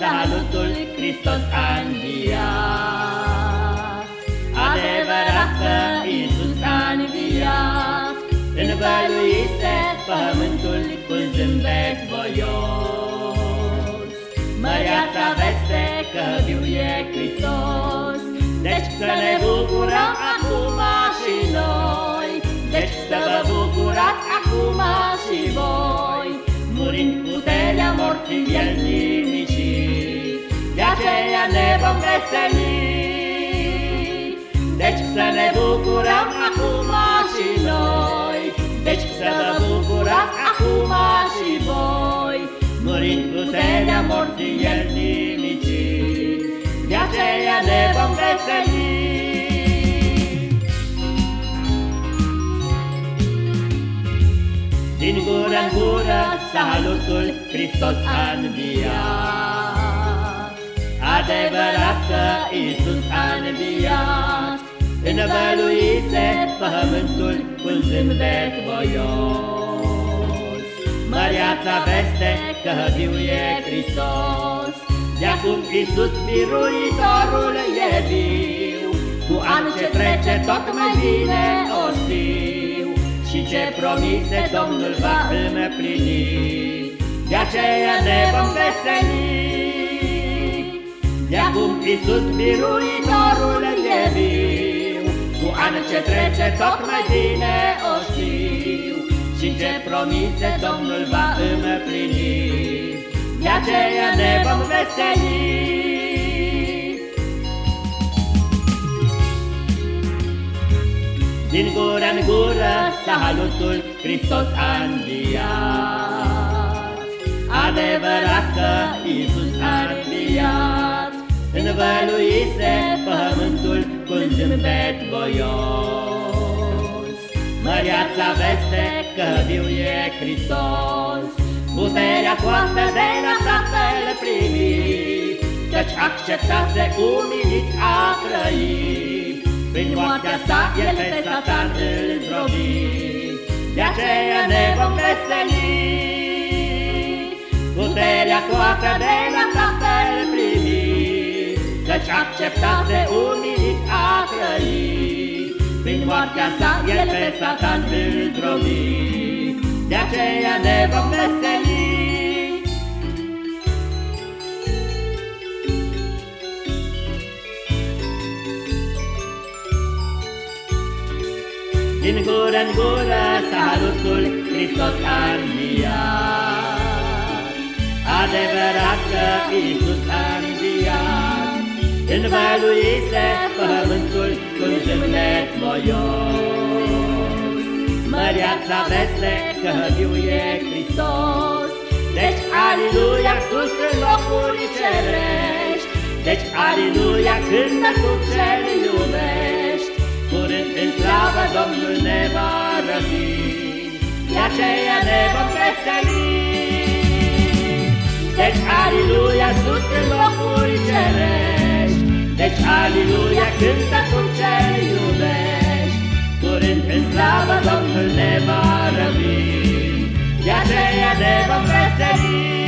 salutul Hristos a înviat. Adevărat că Iisus a înviat, Învăluise pământul cu zâmbet voios. Măriața veste că viu e Hristos, Deci să ne bucurăm puterea morții el nimicii, De aceea ne vom veseli. Deci să ne bucurăm acum și noi, Deci să vă bucurați acum și voi, Murind puterea morții el nimicii, De aceea ne vom veseli. Din gură în gură salutul Hristos a înviat. Adevărat că Iisus a înviat, Învăluise pământul cu zâmbet voios. Măriața veste că viu e Hristos, De-acum Iisus biruitorul e viu, Cu an ce trece tot mai bine o știu, Și ce promise Domnul va împlini, De aceea ne vom veseli. De-acum Iisus biruitorul e viu, an ce trece tot mai bine o știu. Și ce promise Domnul va împlini. De aceea ne vom veseli salutul Hristos a înviat. Adevărat că Iisus a înviat. Învăluise pământul cu zâmbet voios. Măriața veste că viu e Hristos, Puterea toată de la Tatăl primit, Căci acceptase umilit a trăit, Prin moartea sa el pe Satan îl zdrobit, De aceea ne vom veseli. Puterea toată de la Tatăl primit, Căci acceptase umilit a trăit, Prin moartea sa el pe Satan îl zdrobit, De aceea ne vom veseli. Din gură în gură salutul Hristos a înviat. Adevărat că Iisus a înviat, Învăluise pământul cu zâmbet voios. Măriața veste că viu e Hristos, Deci aliluia sus în locuri cerești, Deci aliluia cântă cu cel de aceea ne vom preseli. Deci, aleluia, sus în locuri cerești, Deci, aleluia, cântă cum ce iubești, Curând în slavă Domnul ne va răvi, De aceea ne vom preseli.